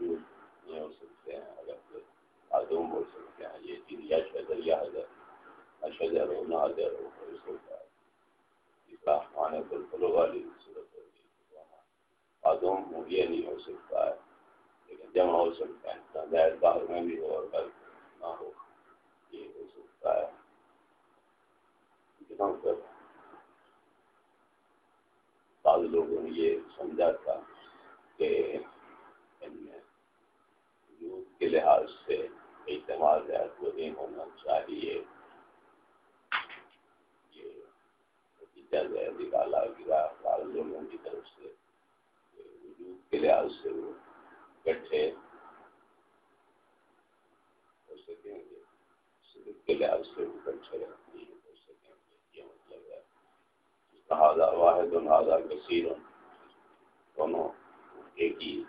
موجود نہیں ہو سکتے ہیں اگر معلوم ہو سکتے ہیں یہ چیز یا شجر یا حضر اشجر ہو نہ حضر ہو ہو سکتا ہے اس کا مانے بالکل والی صورت ہوگی معلوم ہو یہ نہیں ہو سکتا ہے لیکن جمع ہو سکتا ہے ظاہر باہر میں بھی ہو اور گھر نہ ہو یہ ہو سکتا ہے بعض لوگوں نے یہ سمجھا تھا کہ ان میں کے لحاظ سے اعتماد ہے وہ نہیں ہونا چاہیے یہ نتیجہ جو ہے نکالا گیا بعض لوگوں کی طرف سے وجود کے لحاظ سے وہ کٹھے ہو سکیں گے صدق کے لحاظ سے وہ کٹھے نہیں ہو سکیں گے یہ مطلب ہے لہٰذا واحد الحاظہ کثیر دونوں ایک ہی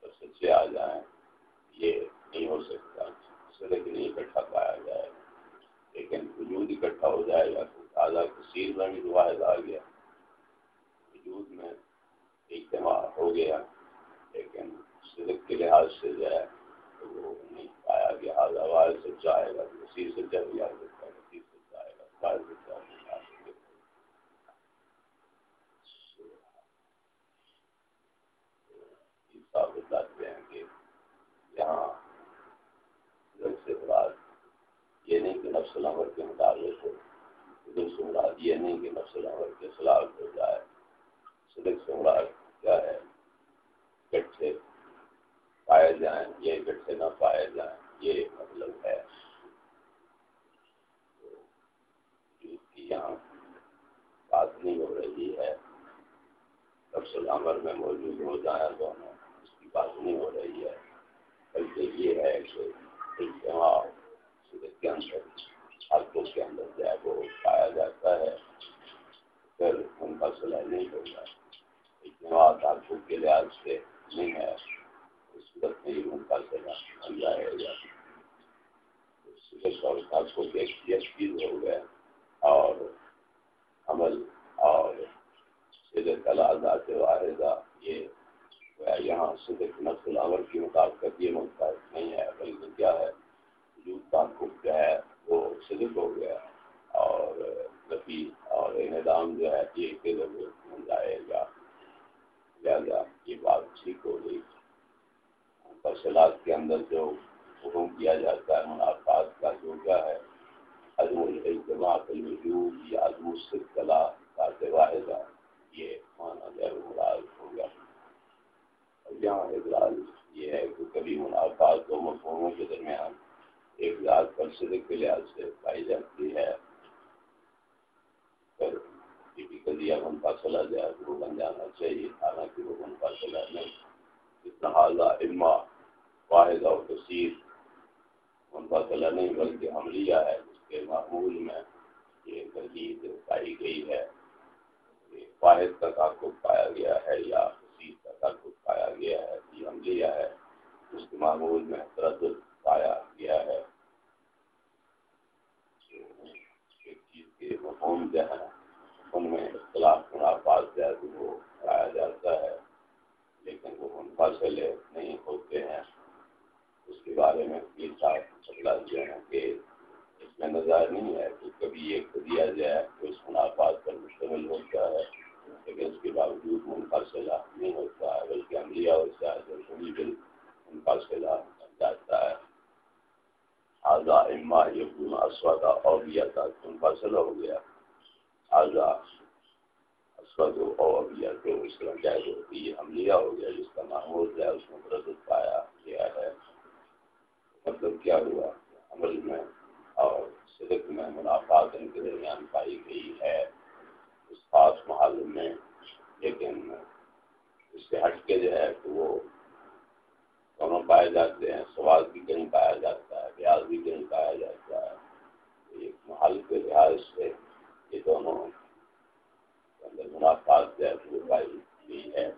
پر سچے آ جائیں، یہ نہیں ہو سکتا۔ سڑک نہیں اکٹھا پایا جائے، لیکن وجود اکٹھا ہو جائے گا تو تازہ کثیر میں بھی واحد آ گیا۔ وجود میں اجتماع ہو گیا، لیکن سڑک کے لحاظ سے جو ہے، تو وہ نہیں۔ پایا گیا آزاد واحد سچا آئے گا کثیر سچا بھی آ سکتا ہے کثیر سچا آئے گا واحد سچا نہیں آ بتاتے ہیں کہ یہاں سے مراد یہ نہیں کہ نفس العمر کے مطابق ہو صدق سے مراد یہ نہیں کہ نفس العمر کے خلاف ہو جائے۔ صدق سے مراد کیا ہے؟ گٹھے پائے جائیں، یہ گٹھے نہ پائے جائیں، یہ مطلب ہے۔ کی یہاں بات نہیں ہو رہی ہے نفس العمر میں موجود ہو جائیں دونوں، اس کی بات نہیں ہو رہی ہے۔ بلکہ یہ ہے کہ اجتماع صورت کے اندر حلقوں کے اندر جو ہے، وہ پایا جاتا ہے۔ پھر ان کا صلاح نہیں ہوگا اجتماع حلقوں کے لحاظ سے نہیں ہے۔ اس صورت میں ہی ان کا صلاح بن جائے گا صورت اور حلقوں کے ایک چیز ہو گئے اور عمل اور صدق اللہ واحدہ یہ یہاں صدق نقص العور کی مطابقت، یہ مطابق نہیں ہے، بلکہ کیا ہے، وجود تعقب جو ہے، وہ صدق ہو گیا اور نفی اور انعدام جو ہے، یہ کے بن جائے گا لہٰذا یہ بات ٹھیک ہو گئی۔ فصلات کے اندر جو حکم کیا جاتا ہے منافعات کا جو کیا ہے عدم الاجتماع الوجود یا عدم الصدقلا ذات واحدہ یہ مانا غیر مراد ہو گیا۔ یہاں اعتراض یہ ہے کہ کبھی منافعات دو مفہوموں کے درمیان ایک ذات پر صدق کے لحاظ سے پائی جاتی ہے۔ پھر کسی قضیہ منفاصلہ جائے وہ بن جانا چاہیے، حالانکہ وہ ان منفاصلہ نہیں اتنا علما واحد اور کثیر منفاصلہ نہیں بلکہ عملیہ ہے جس کے معمول میں یہ ترجیح پائی گئی ہے۔ واحد کا تعلق پایا گیا ہے یا کا تعلق پایا گیا ہے، یہ عملیہ ہے، اس کے معمول میں تردد پایا گیا ہے ایک چیز کے مفہوم جو ہے ان میں اختلاف منافعات جو ہے وہ پایا جاتا ہے لیکن وہ منفاصلے نہیں ہوتے ہیں اس کے بارے میں یہ صاف بدلا دیا ہے کہ اس میں نظر نہیں ہے کہ کبھی ایک دیا جائے تو اس منافعات پر مشتمل ہوتا ہے لیکن اس کے باوجود منفاصلہ نہیں ہوتا ہے بلکہ عملیہ ہوتا ہے جو سنی دل منفاصلہ بن جاتا ہے آزا اما یقون اسودا اور بھی آتا منفاصلہ ہو گیا آزا اسود اور بھی تو اس طرح جائز ہوتی ہے عملیہ ہو گیا جس کا معمول ہے اس میں تردد پایا گیا ہے مطلب کیا ہوا عمل میں اور صدق میں منافعات ان کے درمیان پائی گئی ہے اس خاص محل میں لیکن اس سے ہٹ کے جو ہے تو وہ دونوں پائے جاتے ہیں سوال بھی کہیں پایا جاتا ہے بیاض بھی کہیں پایا جاتا ہے ایک محل کے لحاظ سے یہ دونوں اندر منافعات جو ہے وہ پائی گئی ہے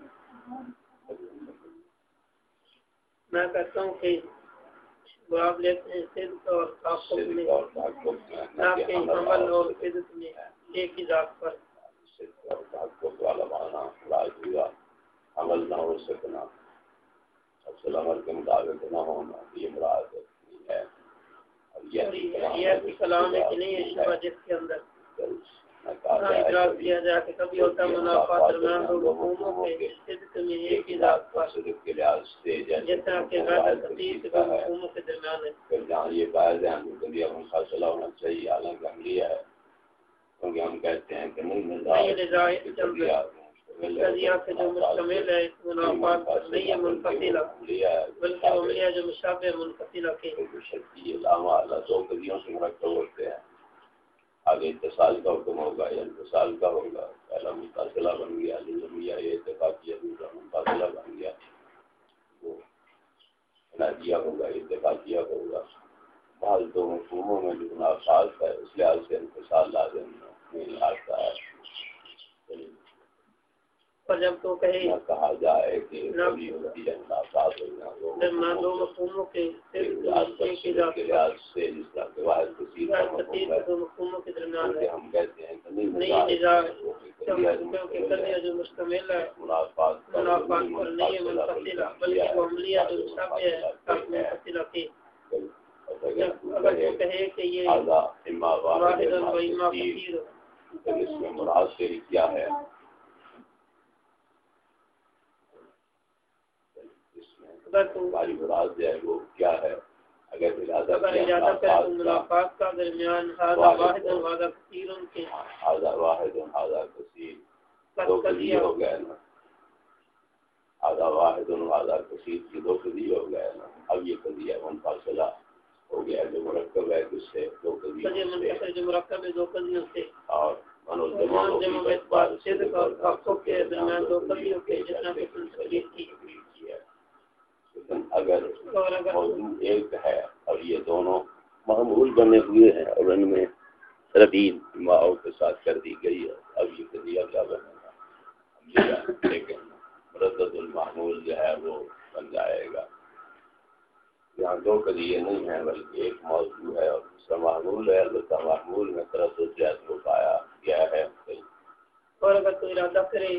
میں کہتا ہوں کہ آپ لیتے ہیں صرف اور تعقب میں آپ کے عمل اور عزت میں ایک ہی ذات پر والا مانا عمل نہ ہو سکنا افسل عمل کے مطابق نہ ہونا یہ مراد ہے یہ کلام ہے کہ نہیں ہے جس کے اندر یہ باعث ہے ہم کبھی ہم فاصلہ ہونا چاہیے حالانکہ ہم لیا ہے۔ کیونکہ ہم کہتے ہیں کہ نہیں نظام قضیہ سے جو مشابہ دو سے مرکب ہوتے ہیں۔ آگے اتصال کا حکم ہوگا، یا انتصال کا ہوگا، پہلا متاثلہ بن گیا لزمیہ یہ اتفاقیہ، دوسرا متاثلہ بن گیا، وہ انادیہ ہوگا، اتفاقیہ ہوگا۔ بعض دو مفہوموں میں جو خاص ہے، اس لحاظ سے انتصال لازم نہیں آتا ہے۔ اور جب تو کہے کہا جائے کہ دو مفہوموں کے درمیان ہم کہتے ہیں جو مشتمل ہے۔ منافعات پر نہیں ہے منفصلہ بلکہ وہ عملیہ جو مشابہ ہے منفصلہ کی اگر تو کہے کہ یہ واحد و اما کثیر اس میں مراد کیا ہے۔ ہماری مراد جو ہے وہ کیا ہے؟ اگر ہے ملاقات کا درمیان واحد واحد کثیر۔ دو قضیہ ہو گئے نا۔ ہاضا واحد ہاضا کثیر کی دو قضیہ ہو گئے نا۔ اب یہ قضیہ منفاصلہ ہو گیا جو مرکب ہے جس سے دو قضیہ جو مرکب ہے دو قضیوں سے۔ اور کے درمیان دو قضیوں کے جتنا تقریر کی اگر موضوع ایک ہے اور یہ دونوں معمول بنے ہوئے ہیں اور ان میں ربین ماؤں کے ساتھ کر دی گئی ہے۔ اب یہ قضیہ کیا بنے گا؟ لیکن مردد المعمول جو ہے وہ بن جائے گا۔ یہاں دو قضیے نہیں ہیں بلکہ ایک موضوع ہے اور دوسرا معمول ہے۔ البتہ معمول میں طرح سے کو پایا گیا ہے۔ اور اگر تو ارادہ کرے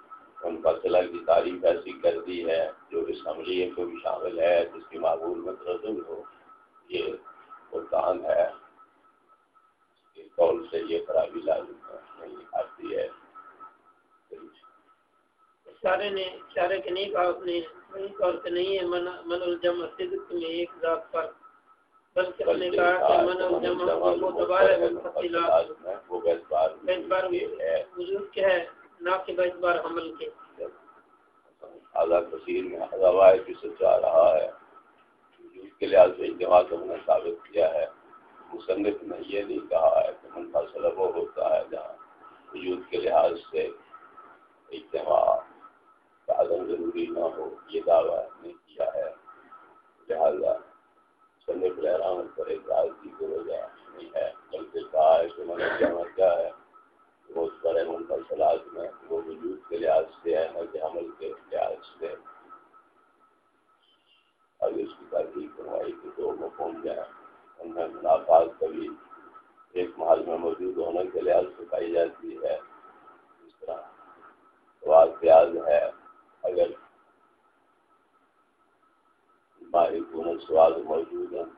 ان فصلہ کی تعریف ایسی کر دی ہے جو اس عملیے کو بھی شامل ہے جس کی معمول میں ترزم ہو یہ قرآن ہے۔ قول سے یہ خرابی لازم ہے نہیں آتی ہے۔ اشارے نے اشارے کے نہیں کہا اس نے صحیح طور پہ نہیں ہے من الجمع صدق میں ایک ذات پر۔ بلکہ اس نے کہا کہ من الجمع وہ دوبارہ منفصلات وہ بیس بار وجود کیا ہے۔ نہ کہ بیس بار حمل کے۔ اعلیٰ کثیر میں ہزار کی سچا رہا ہے۔ وجود کے لحاظ سے اجتماع کو نے ثابت کیا ہے۔ مصنف نے یہ نہیں کہا ہے کہ منفا وہ ہوتا ہے جہاں وجود کے لحاظ سے اجتماع کا عدم ضروری نہ ہو۔ یہ دعویٰ نہیں کیا ہے۔ لہٰذا مصنف لہرام پر ایک راضی کو وجہ نہیں ہے، بلکہ کہا ہے کہ من کیا ہے۔ وہ اس منفصلات میں وہ وجود کے لحاظ سے ہے نہ کہ عمل کے لحاظ سے اب اس کی تحقیق کروائی کہ دو مفہوم جو ہے ان میں منافعات کبھی ایک محل میں موجود ہونے کے لحاظ سے پائی جاتی ہے۔ اس طرح سوال پیاز ہے۔ اگر باہر کون سوال موجود ہیں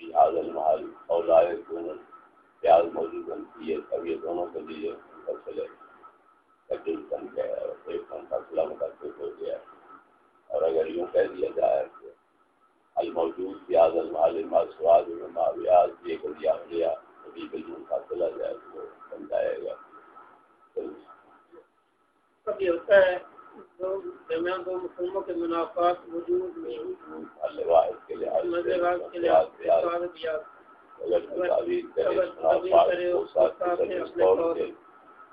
لحاظ المحل اور لائے کون پیاز موجود ہیں، یہ اب یہ دونوں کے لیے فیصلے تبدیل بن گیا اور ایک من فیصلہ متفق ہو گیا اور اگر یوں کہہ دیا جائے کہ الموجود پیاز المعلم سواد میں معاویات یہ کر دیا گیا کبھی بالکل فاصلہ جائے تو وہ بن جائے گا کبھی ہوتا ہے دو درمیان دو مقوموں کے منافعات وجود میں کے لحاظ کے لحاظ اگر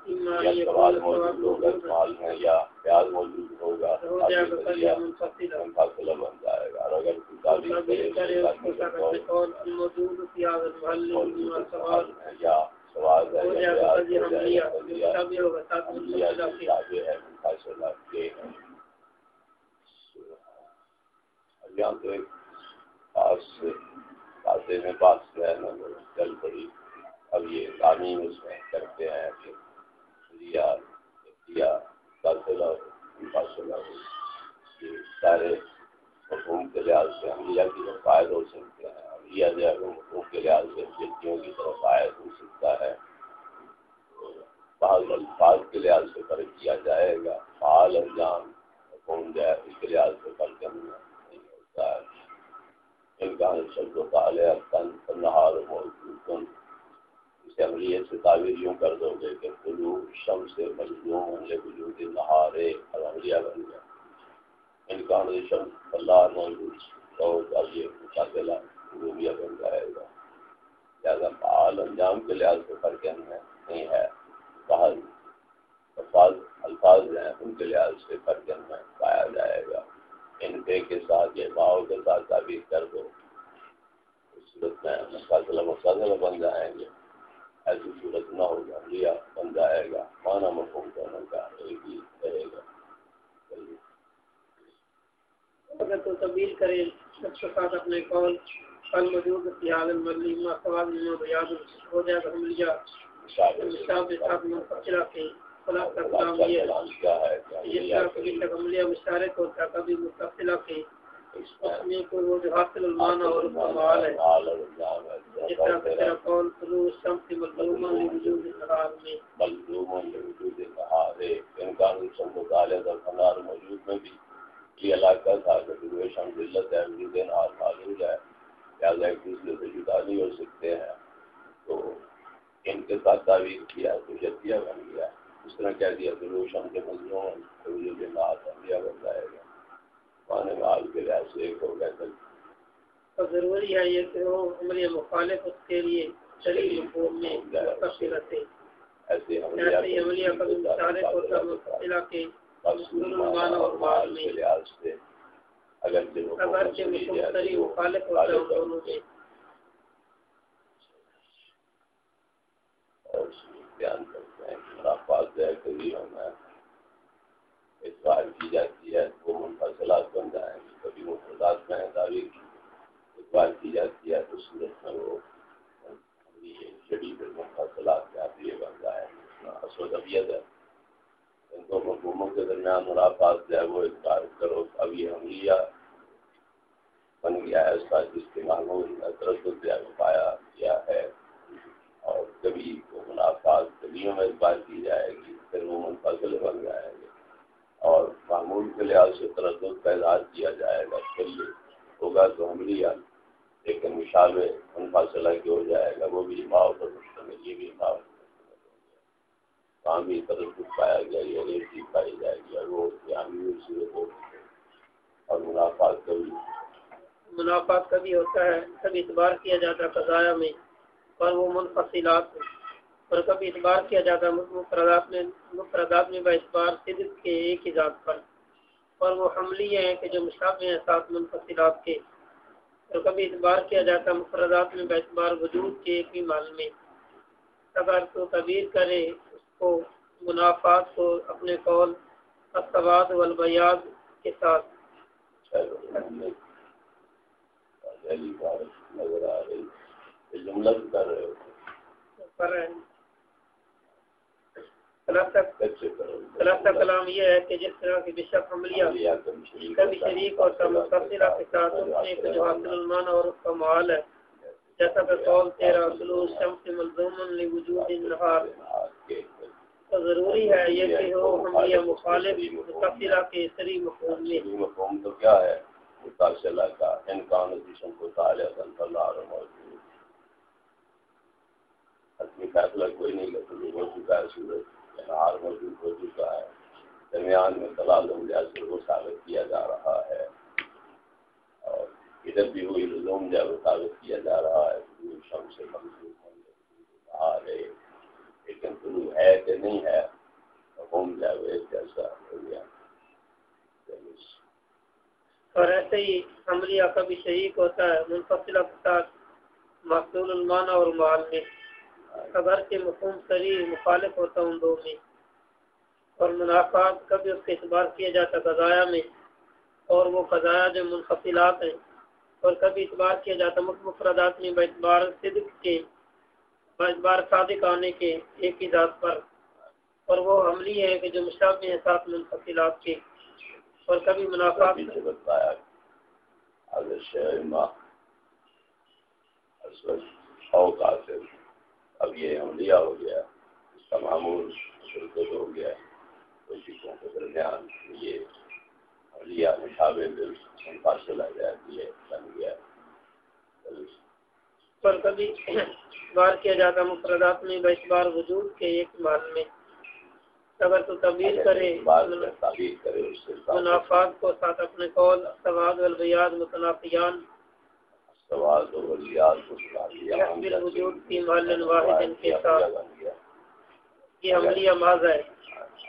ساتھ سوال موجود ہوگا سوال میں یا پیاز موجود ہوگا بن جائے گا۔ اور اگر یا سوال یہاں تو ایک خاص کھاتے میں پاس ہے نا چل پڑی اب یہ تعلیم اس میں کرتے ہیں کہ سارے حکومت کے لحاظ سے عملیہ کی طرف فائد ہو سکتے ہیں۔ عملیہ جو ہے حکومت کے لحاظ سے جلدیوں کی طرف فائد ہو سکتا ہے۔ بعض الفاظ کے لحاظ سے فرق کیا جائے گا۔ فعال انجام حکومت جو ہے، اس کے لحاظ سے فرق کرنا نہیں ہوتا ہے۔ ان کا شبد و تعالیٰ تن تنہار موجود اسے سے تعبیر یوں کر دو گے کہ طلوع شم سے مجلوم وجود نہارے اور عملیہ بن گیا ان کا شم اللہ موجود تو یہ مشاغلہ روبیہ بن جائے گا لہٰذا فعال انجام کے لحاظ سے فرق میں نہیں ہے۔ بعض الفاظ الفاظ ہیں، ان کے لحاظ سے فرق میں پایا جائے گا۔ ان پے کے ساتھ یا باؤ کے ساتھ تعبیر کر دو۔ اس صورت میں مفاصلہ مفاصلہ بن جائیں گے۔ ایسی صورت نہ ہو جائے بن جائے گا مانا مفہوم دونوں کا ایک ہی رہے گا۔ اگر تو تبدیل کرے سب کے ساتھ اپنے قول کل موجود اتحاد الملی ما سوال میں بیاد ہو جائے گا ہم لیا۔ مشاب کے ساتھ منفصلہ کے خلاف کا کلام یہ ہے۔ جس طرح کبھی تک عملیہ مشارک ہوتا کبھی مستقلہ کے میں کوئی وہ جو حاصل المانا اور ہے جس طرح تیرا قول طلوع مظلوما لوجود میں مظلوما لوجود امکان فنار موجود میں بھی یہ علاقہ تھا کہ طلوع شمس ذلت ہے وجود النهار موجود ہے لہذا ایک دوسرے سے جدا نہیں ہو سکتے ہیں تو ان کے ساتھ تعویل کیا تو جدیہ بن گیا اس طرح کہہ دیا طلوع شمس مظلوما لوجود النهار بن جائے گا پانے مال کے لحاظ سے ایک ہو گئے تو ضروری ہے یہ کہ وہ عملی مخالف اس کے لیے شریف مفہوم میں متصل رہتے۔ ایسے عملیہ ہوتا متصلہ کے اور میں لحاظ سے مشتری مخالف ہوتا ہے دونوں میں اور بیان کرتے ہیں جو ہے ہمیں کی جاتی ہے، وہ منفصلات بن جائیں گے کبھی مفردات میں تعبیر کی اعتبار کی جاتی ہے، تو صورت میں وہ شدید منفصلات کے آپ یہ بن جائیں گے اصل طبیعت ہے۔ ان کو مفہوموں کے درمیان ملاقات جو ہے، وہ اعتبار کرو اب یہ حملیہ بن گیا ہے، اس کا استعمال ہو تردد جو پایا گیا ہے۔ اور کبھی وہ منافعات کبھیوں میں اعتبار کی جائے گی، پھر وہ منفصل بن جائیں گے اور معمول کے لحاظ سے تردد کا اظہار کیا جائے گا پھر یہ ہوگا تو ہم لیا لیکن مشابہ ان فاصلہ کی ہو جائے گا، وہ بھی ماؤ پر مشتمل یہ بھی ماؤ وہاں بھی تردد پایا گیا، یہ ریٹی پائی جائے گی، اور وہ یہاں بھی اسی ہو اور منافعات کبھی منافعات کبھی ہوتا ہے کبھی اعتبار کیا جاتا ہے قضایا میں اور وہ منفصلات اور کبھی اعتبار کیا جاتا مفردات میں مفردات میں اعتبار صدق کے ایک ہی ذات پر اور وہ حملی ہیں کہ جو مشابہ ہیں ساتھ منفصلات کے اور کبھی اعتبار کیا جاتا مفردات میں اعتبار وجود کے ایک ہی مال میں اگر تو تعبیر کرے اس کو منافعات کو اپنے قول اسواد والبیاد کے ساتھ جملہ کر رہے ہو کر رہے ہیں ثلاثہ کلام یہ ہے کہ جس طرح کی بشک عملیہ کبھی شریک اور متصلہ کے ساتھ اپنے کو جو حاصل المان اور اس کا معال ہے، جیسا کہ قول تیرا سلو شمس ملزومن لوجود النہار تو ضروری ہے یہ کہ ہو عملیہ مخالف متصلہ کے سری مفہوم میں۔ مفہوم تو کیا ہے؟ متصلہ کا انکان جسم کو تعالی اللہ اور موجود اپنی فیصلہ کوئی نہیں کرتا ہو چکا ہے۔ سورج نہار موجود ہو چکا ہے۔ درمیان میں تلازم جیسے وہ ثابت کیا جا رہا ہے۔ اور ادھر بھی ہوئی لزوم جو وہ ثابت کیا جا رہا ہے شم سے منظور ہونے ہے، لیکن طلوع ہے کہ نہیں ہے ہوم جائے وہ ایک جیسا ہو گیا۔ اور ایسے ہی عملیہ کا بھی شریک ہوتا ہے، منفصلہ ساتھ محصول المانہ اور مال میں اگر کے مفہوم سری مخالف ہوتا ان دو میں، اور منافعات کا بھی اس کے اعتبار کیا جاتا قضایا میں، اور وہ قضایا جو منفصلات ہیں، اور کبھی اعتبار کیا جاتا مفردات میں باعتبار صدق کے باعتبار صادق آنے کے ایک ہی ذات پر۔ اور وہ عملی ہے کہ جو مشابہ ہیں ساتھ منفصلات کے۔ اور کبھی منافعات سے بتایا اب یہ عملیہ ہو گیا اس کا معمول شرکت ہو گیا تو سکھوں کے درمیان یہ عملیہ مشابہ دل فاصلہ جاتی ہے بن گیا۔ پر کبھی بار کیا جاتا مفردات میں بار وجود کے ایک مال میں؟ اگر تو تبدیل کرے منافعات کو ساتھ اپنے قول سواد والبیاد متنافیان سواد محل واحد ان کے ساتھ یہ ہے۔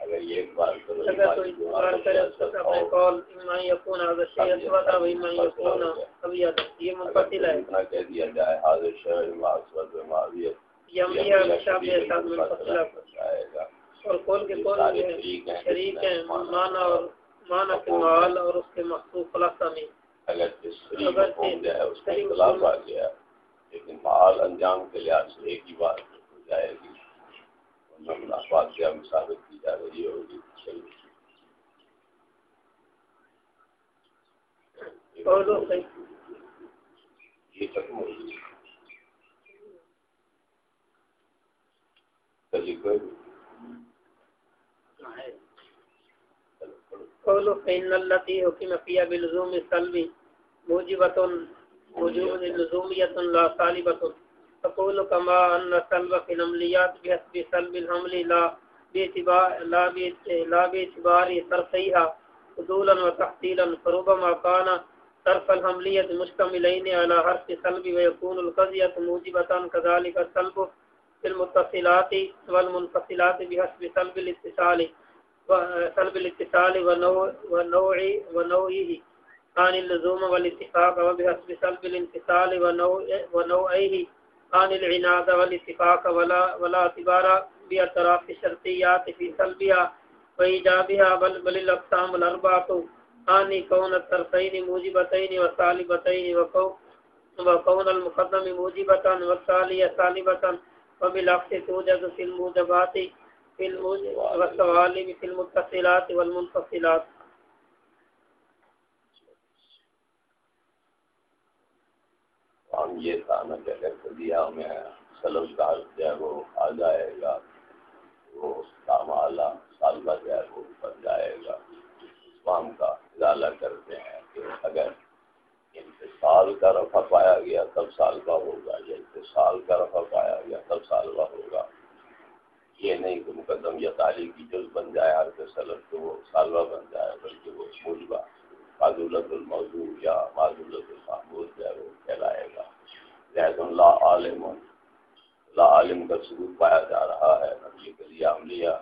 اگر یہ ایک بار اگر کرے اس کا اپنے قول اما یکون حاضر شیء و اما یکون یہ منفصل ہے۔ کہہ دیا جائے حاضر شیء ما اسود و یہ عملیہ مشابہ ساتھ منفصل ہے۔ اور قول کے قول شریک ہیں معنی اور معنی کے مال اور اس کے مخصوص خلاصہ میں۔ اگر اس کا اختلاف آ گیا لیکن مال انجام کے لحاظ سے ایک ہی بات ہو جائے گی میں منافعات کیا ثابت کی جا رہی ہوگی۔ یہ ختم قولوا فإن التي حكم فيها بلزوم السلب موجبة وجوب اللزومية لا طالبة تقول كما أن السلب في العمليات بحسب سلب الحمل لا باعتبار، لا لا باعتبار طرفيها فضولا وتحصيلا. فربما كان طرف الحملية مشتملين على حرف سلب ويكون القضية موجبة. كذلك السلب في المتصلات والمنفصلات بحسب سلب الاتصال. سلب الاتصال ونوع ونوعه. عن اللزوم والاتفاق وبحسب سلب الانتصال ونوعه عن العناد والاتفاق ولا ولا اعتبار باطراف الشرطيات في سلبها وإيجابها، بل بل الأقسام الأربعة. عن كون الطرفين موجبتين وسالبتين وكون المقدم موجبة والتالية سالبة وبالعكس توجد في الموجبات في والسوالم في المتصلات والمنفصلات. ہم یہ تھا نا کہ اگر میں سلم کا جو ہے وہ آ جائے گا، وہ کام اعلیٰ سالبہ جو ہے وہ بن جائے گا۔ اسلام کا ازالہ کرتے ہیں کہ اگر انتصال کا رفع پایا گیا، تب سالبہ ہوگا، یا انتصال کا رفع پایا گیا، تب سالبہ ہوگا۔ یہ نہیں کہ مقدم یا تعلیم کی جز بن جائے، ہر کے سلب تو وہ سالوہ بن جائے، بلکہ وہ موجبہ، معذولت الموضوع یا معذولت المحمود جو ہے، وہ کہلائے گا۔ لہذا اللہ عالم، لا عالم کا ثبوت پایا جا رہا ہے، نبی کے لیے عملیہ،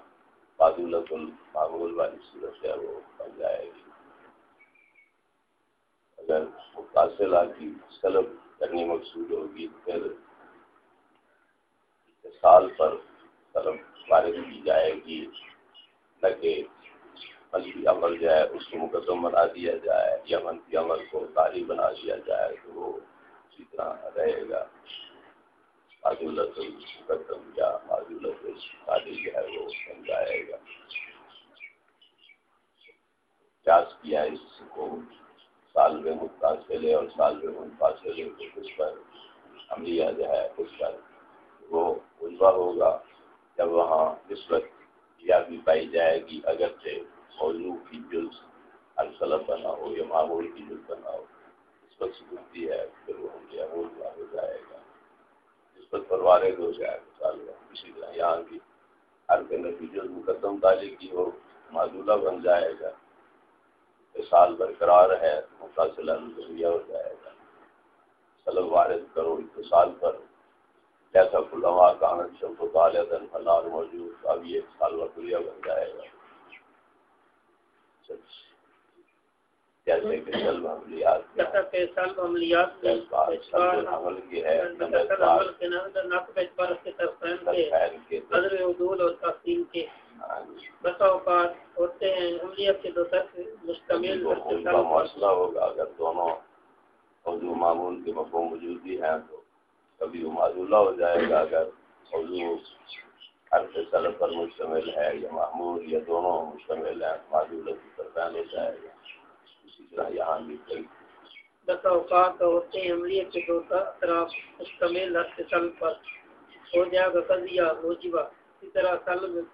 معذولت المعمول والی صورت ہے، وہ بن جائے گی۔ اگر مقاصلہ کی سلب کرنی مقصود ہوگی، پھر سال پر طرف وارد کی جائے گی، نہ کہ عمل جو ہے، اس کو مقدم بنا دیا جائے یا منفی عمل کو تاریخ بنا دیا جائے تو وہ اسی طرح رہے گا۔ معذولت مقدم یا معذولت تاریخ جو ہے، وہ بن جائے گا۔ پیاس کیا اس کو سال میں متاثر اور سال میں منفاصلے اس پر عملیہ جو ہے اس پر وہ عجبہ ہوگا۔ جب وہاں نسبت یا بھی پائی جائے گی، اگرچہ موضوع کی جلد السلط بنا ہو یا معمول کی جلد بنا ہو، نسبت سکھتی ہے، پھر وہ ہم ہو جائے گا۔ نسبت پر وارد ہو جائے گا اسی طرح یہاں کی ہر کے کی جلد مقدم تعلیم کی ہو، معذولہ بن جائے گا۔ سال برقرار ہے مقاصلہ نظریہ ہو جائے گا۔ سلب وارد کرو اتصال پر جیسا فلوا کانت شب و فلار موجود تو اب یہ سال وقلیہ بن جائے گا۔ جیسے کہ سلب عملیات عمل کی ہے بسا اوقات ہوتے ہیں۔ کے دو مشتمل مسئلہ ہوگا۔ اگر دونوں موضوع معمول کے مفہوم موجودی ہیں کبھی وہ معذولہ ہو جائے گا، اگر موضوع حرف سلب پر مشتمل ہے یا معمول یا دونوں مشتمل ہیں معذولت کی طرف ہو جائے گا۔ اسی طرح یہاں بھی کئی۔ بسا اوقات ہوتے ہیں، عملیت کے دو طرف مشتمل حرف سلب پر۔ ہو جائے گا قضیہ، موجبہ۔ اسی طرح سلب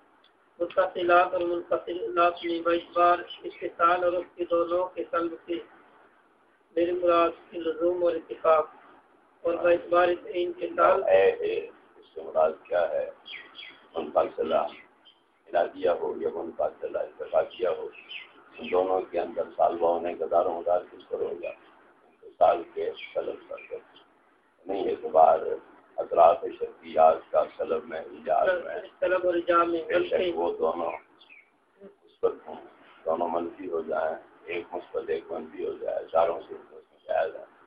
متصلات اور منفصلات میں بار اتصال اور اس کے دونوں کے سلب سے میرے مراد کی لزوم اور اتفاق۔ اور باعتبار ان کے سال اس سے مراد کیا ہے؟ منفصلہ ارادیہ ہو یا منفصلہ اتفاقیہ ہو۔ ان دونوں کے اندر سال با ہونے کا دار و مدار کس پر ہوگا سال کے سلب پر۔ نہیں اعتبار اطراف شرطیات کا سلب میں ایجاد میں۔ سلب اور ایجاد میں وہ دونوں مثبت ہوں۔ دونوں منفی ہو جائیں ایک مثبت ایک منفی ہو جائے چاروں سے جائز ہے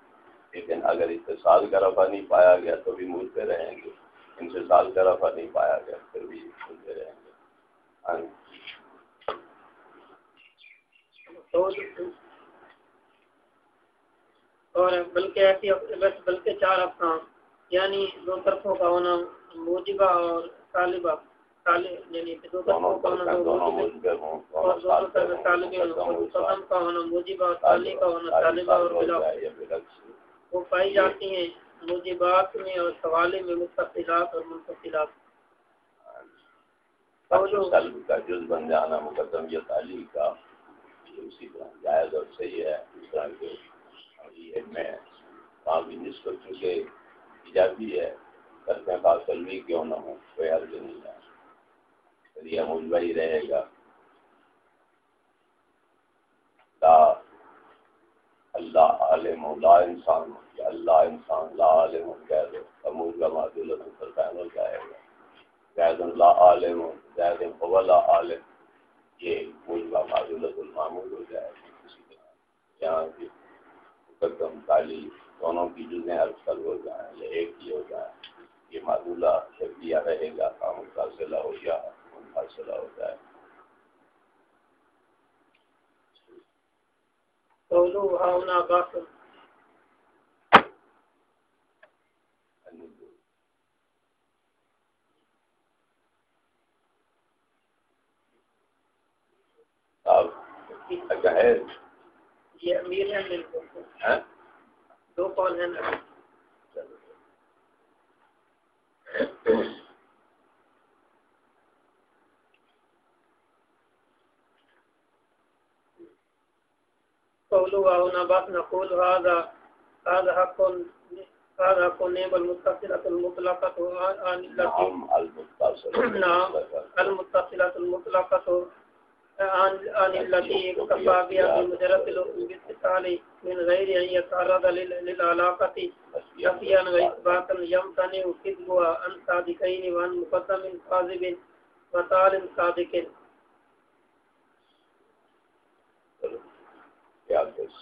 لیکن اگر اتصال کا رفع نہیں پایا گیا تو بھی ملتے رہیں گے۔ انتظال کا رفع نہیں پایا گیا پھر بھی ملتے رہیں گے۔ ہاں اور بلکہ ایسی بلکہ چار افغان یعنی دو طرفوں کا ہونا موجبہ اور طالبہ یعنی وہ پائی جاتی ہیں موجبات میں اور سوالے میں مستقلات اور منتقلات کا جز بن جانا مقدم یہ تعلیم کا اسی طرح جائز اور صحیح ہے، اس طرح کے میں وہاں بھی نسبت چونکہ ایجابی ہے۔ کرتے ہیں باسلوی کیوں نہ ہو کوئی عرض نہیں ہے۔ یہ مجبہ ہی رہے گا لا اللہ عالم لا انسان یا اللہ انسان، لا عالم کہہ دو امول کا معدول فین ہو جائے گا زید اللہ عالم زید هو لا عالم، یہ مجبہ معدول المعمول ہو جائے۔ گا اسی طرح یہاں کی مقدم تعلیم، دونوں کی جزیں ارسل ہو جائیں، یا ایک ہی ہو جائیں۔ یہ معدولہ شکریہ رہے گا، کام کا سلا ہو جائے۔ فاصلہ ہوتا ہے۔ یہ امیر ہیں بالکل۔ دو ہیں۔ نا قولوا هنا بس نقول هذا هذا حق هذا حق نعم المتصلة المطلقة عن التي نعم المتصلة المطلقة. عن عن الذي كفى بها بمجرد الاتصال من غير أن يتعرض للعلاقة نفيا وإثباتا يمتنع كذبها عن صادقين وعن مقدم كاذب وطال صادق campus.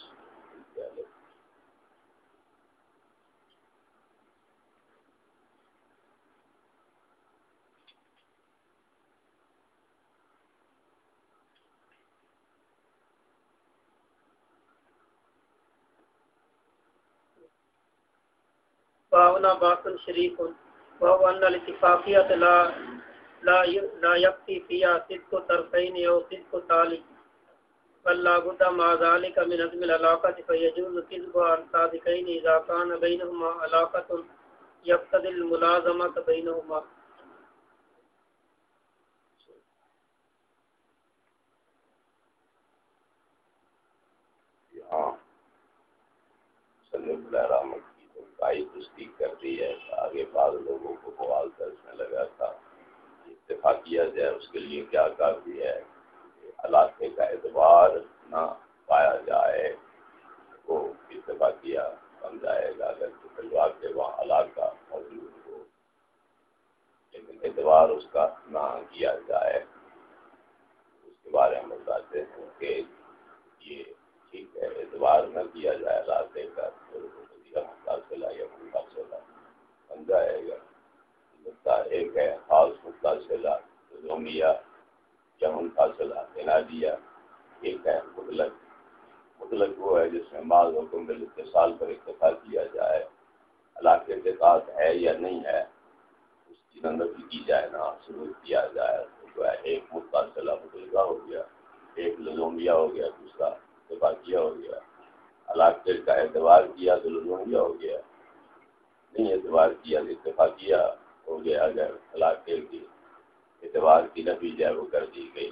باونا باطن شریف وهو أن الاتفاقية لا لا لا يكفي فيها صدق طرفين أو صدق تالي بل لا بد مع ذلك من عدم العلاقة فيجوز كذب عن صادقين إذا كان بينهما علاقة يقتضي الملازمة بينهما کر دی ہے آگے بعض لوگوں کو بوال درجنے لگا تھا اتفاق کیا جائے، اس کے لیے کیا کافی ہے؟ علاقے کا اعتبار نہ پایا جائے، وہ اتفاقیہ بن جائے گا۔ اگر کے وہاں علاقہ موجود ہو، لیکن اعتبار اس کا نہ کیا جائے۔ اس کے بارے میں بتاتے ہیں کہ یہ ٹھیک ہے، اعتبار نہ کیا جائے، علاقے کا متاثلہ یا متاثلہ بن جائے گا۔ ایک ہے خاص متاثلہ رومیہ یا منفاصلہ انادیہ ایک ہے مطلق۔ مطلق وہ ہے جس میں بعض حکم بل اتصال پر اتفاق کیا جائے۔ علاقے کے ساتھ ہے یا نہیں ہے، اس کی نظر کی جائے نا شروع کیا جائے تو ایک متاثلہ مطلقہ ہو گیا، ایک لزومیہ ہو گیا، دوسرا اتفاقیہ ہو گیا۔ علاقے کا اعتبار کیا تو لزومیہ ہو گیا، نہیں اعتبار کیا تو اتفاقیہ ہو گیا، اگر علاقے کی اعتبار کی نفی جائے وہ کر دی گئی۔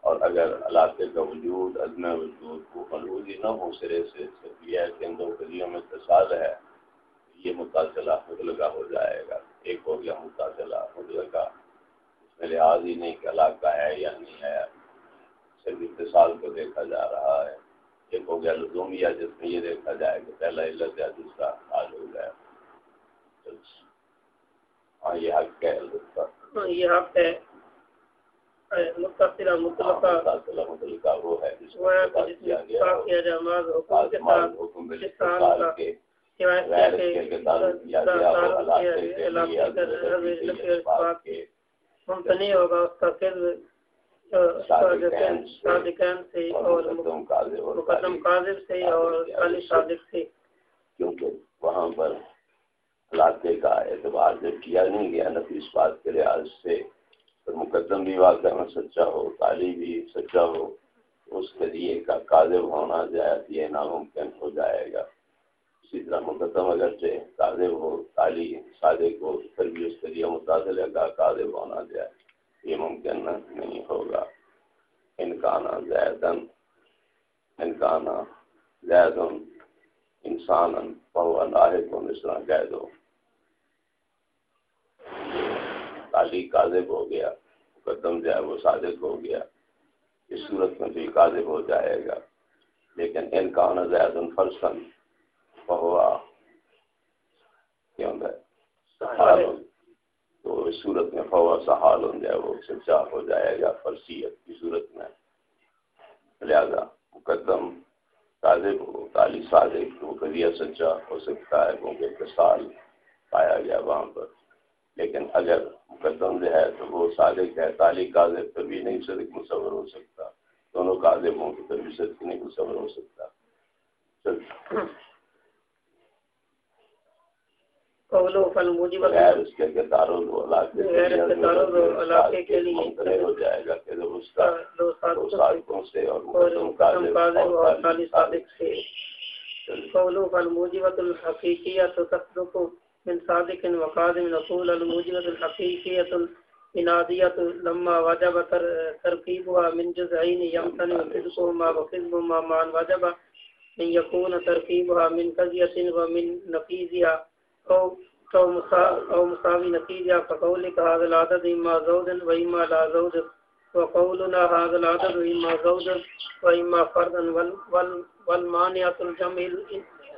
اور اگر علاقے کا وجود، عدم وجود کو ملوزی نہ ہو، سرے سے صرف ان دو گلیوں میں تصاد ہے، یہ متاثلہ مطلقہ ہو جائے گا۔ ایک ہو گیا متاثلہ مطلقہ اس میں لحاظ ہی نہیں کہ علاقہ ہے یا نہیں ہے، صرف اتصال کو دیکھا جا رہا ہے۔ ایک ہو گیا لزومیہ جس میں یہ دیکھا جائے کہ پہلا علت یا دوسرا حال ہو گیا۔ ہاں یہ حق ہے ہاں، یہ حق ہے۔ متصلہ مطلقہ۔ متصلہ مطلقہ وہ ہے جس کو کیا جائے حکم کے ساتھ ممتنی ہوگا اس کا صادقین سے اور مقدم قاضب سے اور صادق سے۔ کیونکہ وہاں پر علاقے کا اعتبار جب کیا نہیں گیا نفی اس بات کے لحاظ سے، تو مقدم بھی واقع میں سچا ہو تعلیم بھی سچا ہو اس کے لیے کا قاضب ہونا جائے یہ ناممکن ہو جائے گا۔ اسی طرح مقدم اگرچہ قاضب ہو تعلی صادق ہو، پھر بھی اس کے لیے متاثر کا قاضب ہونا جائے یہ ممکن نہیں ہوگا۔ انکانا زیدن انکانا زیدن انسان بہو لاحق ہو مصرا کہہ دو تعلی قاضب ہو گیا مقدم جو ہے وہ صادق ہو گیا۔ اس صورت میں بھی قاضب ہو جائے گا۔ لیکن انکان زیدن فرسن فہوا کیا تو اس صورت میں فوا سہال ہو جائے وہ سچا ہو جائے گا فرسیت کی صورت میں۔ لہذا مقدم صادق ہو تعلی صادق وہ کبھی سچا ہو سکتا ہے کیونکہ اتصال پایا گیا وہاں پر۔ لیکن اگر مقدم جو ہے تو وہ صادق ہے تعلی قاضب کبھی نہیں صدق مصور ہو سکتا۔ دونوں قاضب ہوں تو کبھی صدق نہیں مصور ہو سکتا۔ قولو فالموجبت غیر اس کے کتارو دو علاقے کے لیے ہو جائے گا کہ جب اس کا دو صادقوں سے اور مقدم قاضب اور خالی صادق سے۔ قولو فالموجبت الحقیقیت تصدق من صادق وقادم نقول الموجبت الحقیقیت انادیت لما وجب ترکیبها من جزعین یمتن وفزقهما وفزقهما مان وجب ان يكون ترکیبها من قضیت ومن نقیزها او او مساوی نتیجہ فقولك هذا العدد اما زود و اما لا زود وقولنا هذا العدد اما زود و اما فردا والمانعة الجمع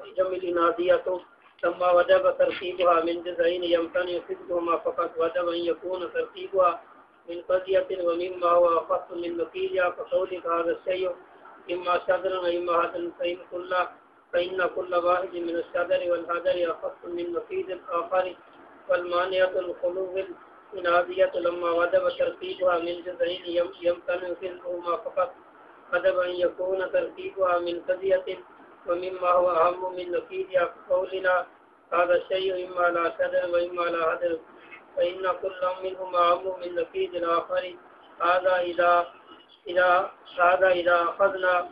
الجمع الانادية لما وجب ترتيبها من جزئين يمتنع فقهما فقط وجب ان يكون ترتيبها من قضية ومما هو أخص من نتيجة فقولك هذا الشيء، إما شذرا وإما هذا فإن كله فإن كل واحد من الشجر والحجر أخف من نفيذ الآخر والمانية الخلوب الإنادية لما وجب ترتيبها من جزئين يمكن فيهما فقط وجب أن يكون ترتيبها من قضية ومما هو أهم من نفيذ قولنا. هذا الشيء إما لا شجر وإما لا هدر. فإن كل منهما أهم من نفيذ الآخر. هذا إذا إذا هذا إذا أخذنا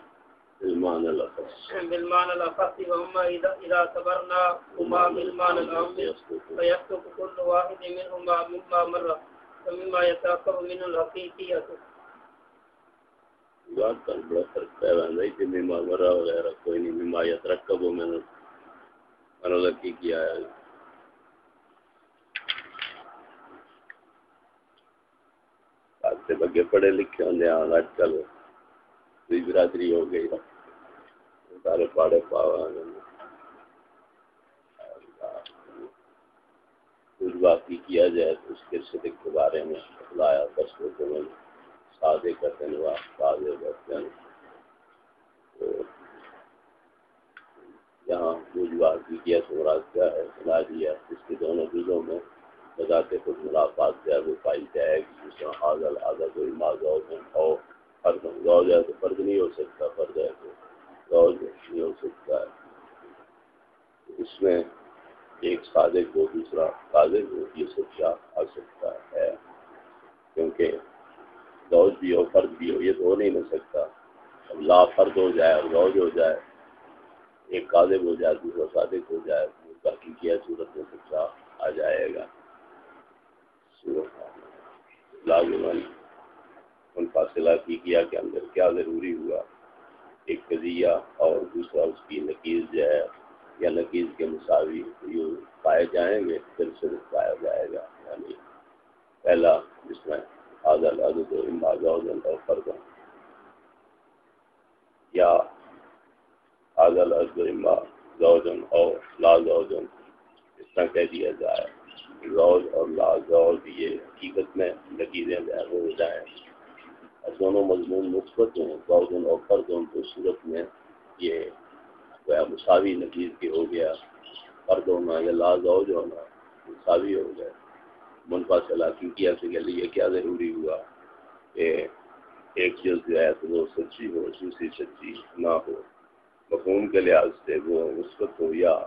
بالمعنى الأخص. بالمعنى الأخص. وهما إذا, إذا صبرنا هما بالمعنى الأهم. فيسلك كل واحد منهما مما مر ومما يتركب من الحقيقية. بات کر، بڑا فرق پیدا نہیں کہ مما مرا وغیرہ، کوئی نہیں مما یترکب من الحقیقیہ ہے۔ سے بگے پڑھے لکھے ہوندے ہیں آج کل کوئی برادری ہو گئی۔ سارے پاڑے پاوا کچھ باقی کیا جائے تو اس کے صدق کے بارے میں لایا دس لوگوں نے۔ من سادے کرتن و سادے کرتن تو یہاں موجود کی کیا سمراج کیا ہے؟ سنا دیا۔ اس کے دونوں جزوں میں بذات خود ملاقات جو ہے وہ پائی جائے گی۔ جس میں حاضل حاضر کوئی معذوز اور فرد زوج ہے تو فرد نہیں ہو سکتا، فرد ہے تو زوج نہیں ہو سکتا۔ ہے اس میں ایک صادق کو دوسرا صادق ہو یہ سچا آ سکتا ہے۔ کیونکہ زوج بھی ہو، فرد بھی ہو، یہ تو ہو نہیں مل سکتا۔ اب لا فرد ہو جائے اور زوج ہو جائے، ایک قادب ہو جائے، دوسرا صادق ہو جائے، باقی کیا صورت میں سچا آ جائے گا؟ لازمن ان فاصلہ کی کیا کے اندر کیا ضروری ہوا؟ ایک قضیہ اور دوسرا اس کی نقیز جو ہے، یا نقیز کے مساوی یوں پائے جائیں گے، پھر صرف پایا جائے گا۔ یعنی پہلا جس میں حاضر عدد و اما زوجن اور فرد یا حاضر عدد و اما زوجن اور لا زوجن اس طرح کہہ دیا جائے. زوج اور لا زوج یہ حقیقت میں نقیزیں جو ہو جائیں اور دونوں مضمون مثبت ہیں زوجن اور فردن تو صورت میں یہ گویا مساوی نقیز کے ہو گیا. فرد ہونا یا لا زوج ہونا مساوی ہو گیا. منفا چلا کیونکہ ایسے کے لیے کیا ضروری ہوا کہ ایک جلد جو ہے تو وہ سچی ہو دوسری سچی نہ ہو۔ مفہوم کے لحاظ سے وہ مثبت ہو یا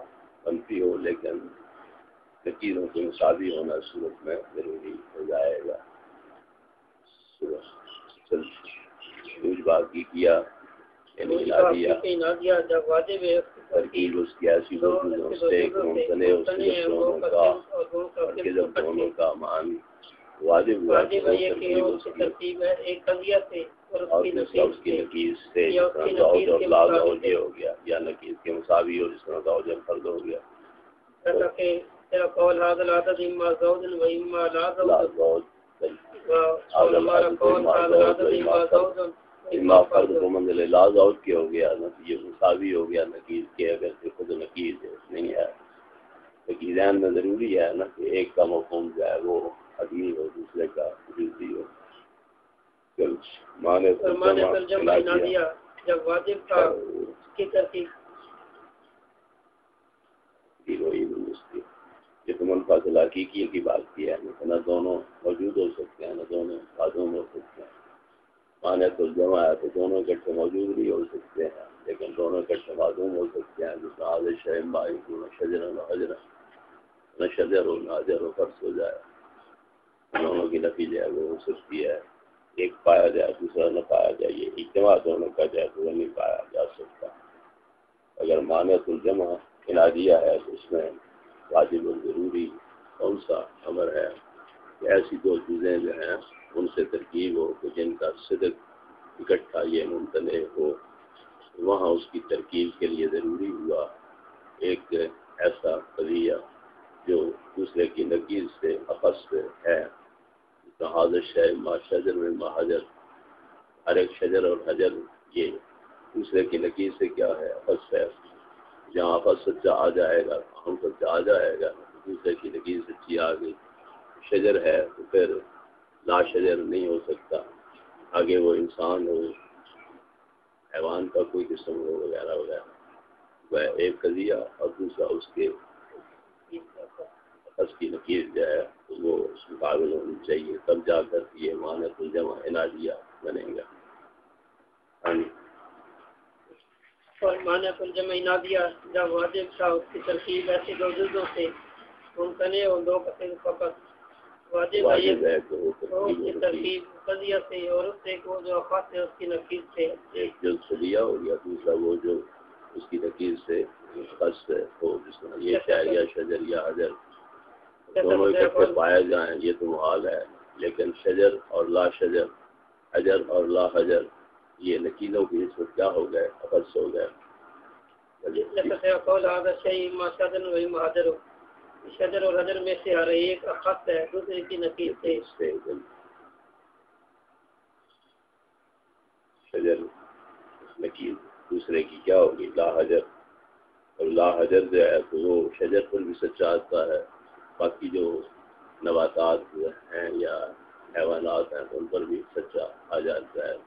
منفی ہو لیکن نقیزوں کے مساوی ہونا صورت میں ضروری ہو جائے گا۔ بات کی کیا؟ ترکیب اس کی ایسی سے جب دونوں کا مان واجب ہوا اور اس کی نقیز سے اور لاز ہو گیا یا نقیز کے مساوی ہو جس طرح داؤ فرد ہو گیا تیرا قول هذا العدد اما زوج و اما لا زوج اما فرد کو منزل لا زوج کے ہو گیا نہ یہ مساوی ہو گیا نقیز کے اگر سے خود نقیز ہے نہیں ہے۔ نقیزین میں ضروری ہے نا کہ ایک کا مفہوم جو ہے وہ حدیث ہو دوسرے کا جزی ہو۔ مانے ترجمہ جب واجب تھا کی ترتیب؟ کی بات کی ہے۔ نہ دونوں موجود ہو سکتے ہیں نہ دونوں معذوم ہو سکتے ہیں۔ مانے تو جمع ہے تو دونوں اکٹھے موجود نہیں ہو سکتے ہیں، لیکن دونوں اکٹھے معذوم ہو سکتے ہیں، جس میں آج شہم بائی نہ شجر نہ حجر نہ شجر ہو، نہ حجر ہو، فرض ہو جائے۔ دونوں کی نفی جو ہے وہ ہو سکتی ہے، ایک پایا جائے، دوسرا نہ پایا جائے، یہ اجتماع دونوں کا جائے تو وہ نہیں پایا جا سکتا۔ اگر مانے تو جمع انادیہ ہے، تو اس میں واجب و ضروری کون سا امر ہے کہ ایسی دو چیزیں جو ہیں ان سے ترکیب ہو کہ جن کا صدق اکٹھا یہ ممتنع ہو۔ وہاں اس کی ترکیب کے لیے ضروری ہوا۔ ایک ایسا قضیہ جو دوسرے کی نقیز سے اقص ہے۔ حاضر شہ ما شجر میں ما حجر۔ ہر ایک شجر اور حجر یہ دوسرے کی نقیز سے کیا ہے؟ اقص ہے۔ جہاں پر سچا آ جائے گا، ہم سچا آ جائے گا۔ دوسرے کی لکیر سچی آ گئی۔ شجر ہے تو پھر لا شجر نہیں ہو سکتا، آگے وہ انسان ہو، حیوان کا کوئی قسم ہو، وغیرہ وغیرہ۔ وہ ایک قضیہ اور دوسرا اس کے اس کی نکیر جو ہے، وہ اس مقابل ہونی چاہیے۔ تب جا کر یہ مانت الجمع انادیہ بنے گا۔ ہاں جی۔ اور مانا ترجمہ نہ دیا جب واجب تھا، اس کی ترکیب ایسی دو جلدوں سے۔ ممکن ہے اور دو قسم فقط واجب ہے اس کی ترکیب قضیہ سے اور اس سے کو جو افات ہے اس کی نقیز سے۔ ایک جلد سلیہ ہو گیا دوسرا وہ جو اس کی نقیز سے خص ہو جس میں یہ شہر یا شجر یا حجر دونوں اکٹھے پایا جائیں یہ تو محال ہے۔ لیکن شجر اور لا شجر حجر اور لا حجر یہ نکیلوں کی وقت کیا ہو گئے؟ افس ہو گئے۔ شجر اور حجر میں سے آ رہی ایک خط ہے، دوسرے کی نکیل سے۔ شجر نکیل دوسرے کی کیا ہوگی؟ لا حجر۔ اور لا حجر جو ہے، تو وہ شجر پر بھی سچا آتا ہے۔ باقی جو نباتات ہیں یا حیوانات ہیں، ان پر بھی سچا آ جاتا ہے۔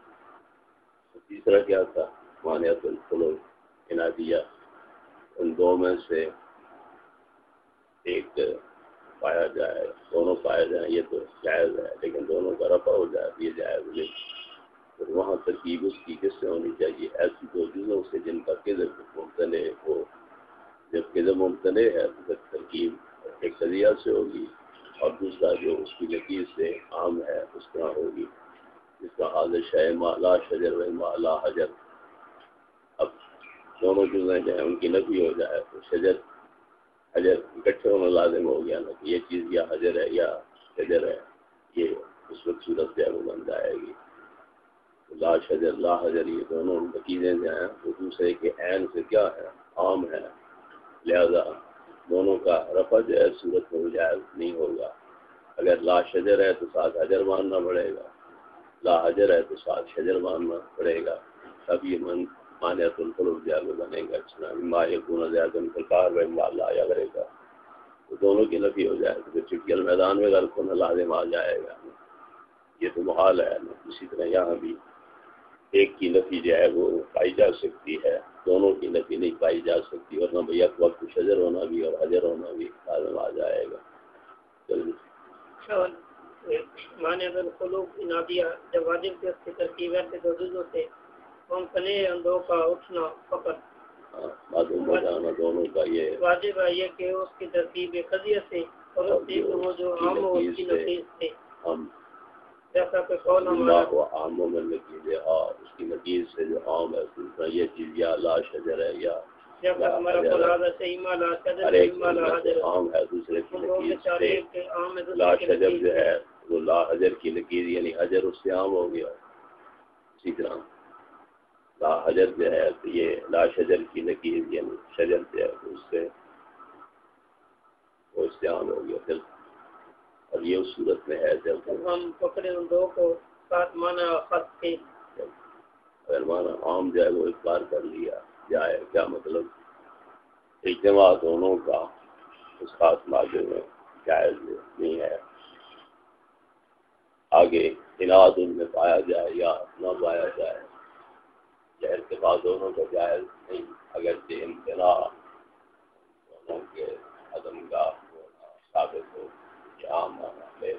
تیسرا کیا تھا؟ مانیت الفلو انادیہ۔ ان دو میں سے ایک پایا جائے، دونوں پایا جائیں، یہ تو جائز ہے، لیکن دونوں کا رفع ہو جائے، یہ جائز نہیں پھر وہاں ترکیب اس کی کس سے ہونی چاہیے؟ ایسی دو چیزوں سے جن کا کدھر ممتنع ہو۔ جب کدھر ممتنع ہے، تو پھر ترکیب ایک ذریعہ سے ہوگی اور دوسرا جو اس کی نتیج سے عام ہے، اس طرح ہوگی۔ جس کا حادث ہے مالا، شجر و مالا، حجر۔ اب دونوں چیزیں جو ہیں، ان کی نفی ہو جائے تو شجر حجر اکٹھے ہونا لازم ہو گیا نا کہ یہ چیز یا حجر ہے یا شجر ہے، یہ اس وقت صورت جو ہے وہ بن جائے گی۔ لا شجر، لا حجر، یہ دونوں نتیجے جو ہیں، وہ دوسرے کے عین سے کیا ہے؟ عام ہے۔ لہذا دونوں کا رفع جو ہے، صورت میں جائز نہیں ہوگا۔ اگر لا شجر ہے تو ساتھ حجر ماننا پڑے گا۔ لا حجر ہے تو ساتھ شجر ماننا پڑے گا۔ تب یہ من مانیت الفلوف جاگ بنے گا چنانچہ ما یکون زیادہ انفکار و اما اللہ یا کرے گا تو دونوں کی نفی ہو جائے تو پھر چٹکل میدان میں اگر کون لازم آ جائے گا، یہ تو محال ہے۔ اسی طرح یہاں بھی ایک کی نفی جو ہے وہ پائی جا سکتی ہے۔ دونوں کی نفی نہیں پائی جا سکتی، ورنہ بھیا وقت شجر ہونا بھی اور حجر ہونا بھی لازم آ جائے گا۔ مانے اگر خلوق انادیہ جب واجب کے اس کی ترکیب ایسے دو جزوں سے اندوں کا اٹھنا فقط۔ معلوم ہو جانا دونوں کا یہ۔ واجب ہے یہ کہ اس کی قضیہ سے اور اس کی وہ جو عام اس کی سے ہم جیسا کہ قول ہمارا عاموں میں ہاں اس کی سے جو عام ہے یہ چیز یا لا شجر ہے یا جیسا ہمارا قول سے لا شجر لا حجر عام ہے دوسرے کی سے لا شجر جو ہے وہ لا حجر کی یعنی حجر اس سے عام ہو گیا۔ اسی طرح۔ لا حجر جو ہے تو یہ لا شجر کی لکیر یعنی شجر جو ہے اس سے وہ اس سے عام ہو گیا پھر اور یہ اس صورت میں ہے۔ جب ہم پکڑے ان دو کو ساتھ مانا خط کے۔ اگر مانا عام جو ہے وہ اقبال کر لیا جائے کیا مطلب؟ اجتماع دونوں کا اس خاص مادے میں جائز نہیں ہے۔ آگے انعد ان میں پایا جائے یا نہ پایا جائے۔ یا ارتباع دونوں کا جائز نہیں، اگر یہ امتناع دونوں کے عدم کا ہونا ثابت ہو کہ عام مانا لے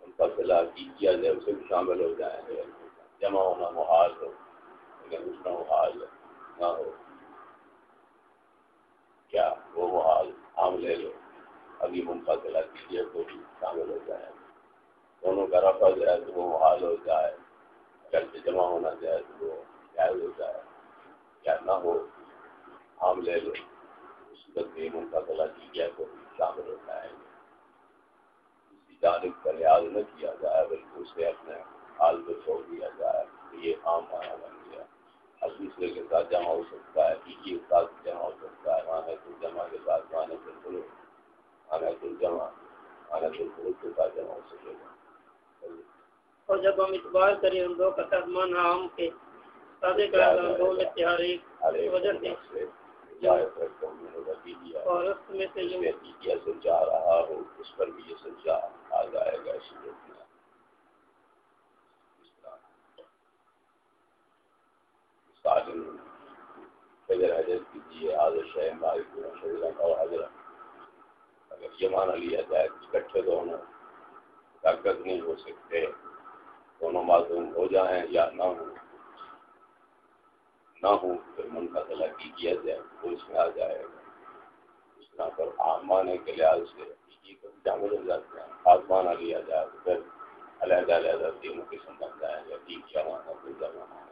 ان کا فلاح کی کیا جائے اسے بھی شامل ہو جائیں جمع ہونا محال ہو لیکن اس کا محال نہ ہو، کیا وہ محال عام لے لو۔ ابھی منفصلہ کیجیے تو بھی شامل ہو جائے۔ دونوں کا رفع جائے تو وہ محال ہو جائے۔ اگر سے جمع ہونا جائے تو وہ جائز ہو جائے۔ یا نہ ہو، عام لے لو۔ اس وقت بھی منفصلہ کیجیے تو بھی شامل ہو جائے کسی جانب کا لحاظ نہ کیا جائے، بلکہ اسے اپنے حال پہ چھوڑ دیا جائے۔ یہ عام مانا بن گیا۔ اب دوسرے کے ساتھ جمع ہو سکتا ہے، ایک کے ساتھ جمع ہو سکتا ہے۔ مانا تو جمع کے ساتھ مانا تو فلو مانا تو جمع مانا تو فلو کے ساتھ جمع ہو سکے گا۔ اور جب ہم اعتبار کریں ان دو کا ساتھ مانا عام کے سادے کا ان دو میں تحریک وجہ سے۔ تو میں اور اس میں سے جو میں یہ سمجھا رہا ہوں اس پر بھی یہ سمجھا آ جائے گا اس کیجیے حاضر شہ اور حضر اگر یہ مانا لیا جائے اکٹھے دونوں طاقت نہیں ہو سکتے۔ دونوں معذوم ہو جائیں یا نہ ہوں نہ ہوں پھر منقطع کی کیا جائے وہ اس میں آ جائے۔ گا اس طرح پر آمانے کے لحاظ سے جامع ہو جاتے ہیں آزمانہ لیا جائے تو پھر علیحدہ علیحدہ تینوں کے سمجھ جائیں گے ٹھیک کیا مانا پھر جمع مانا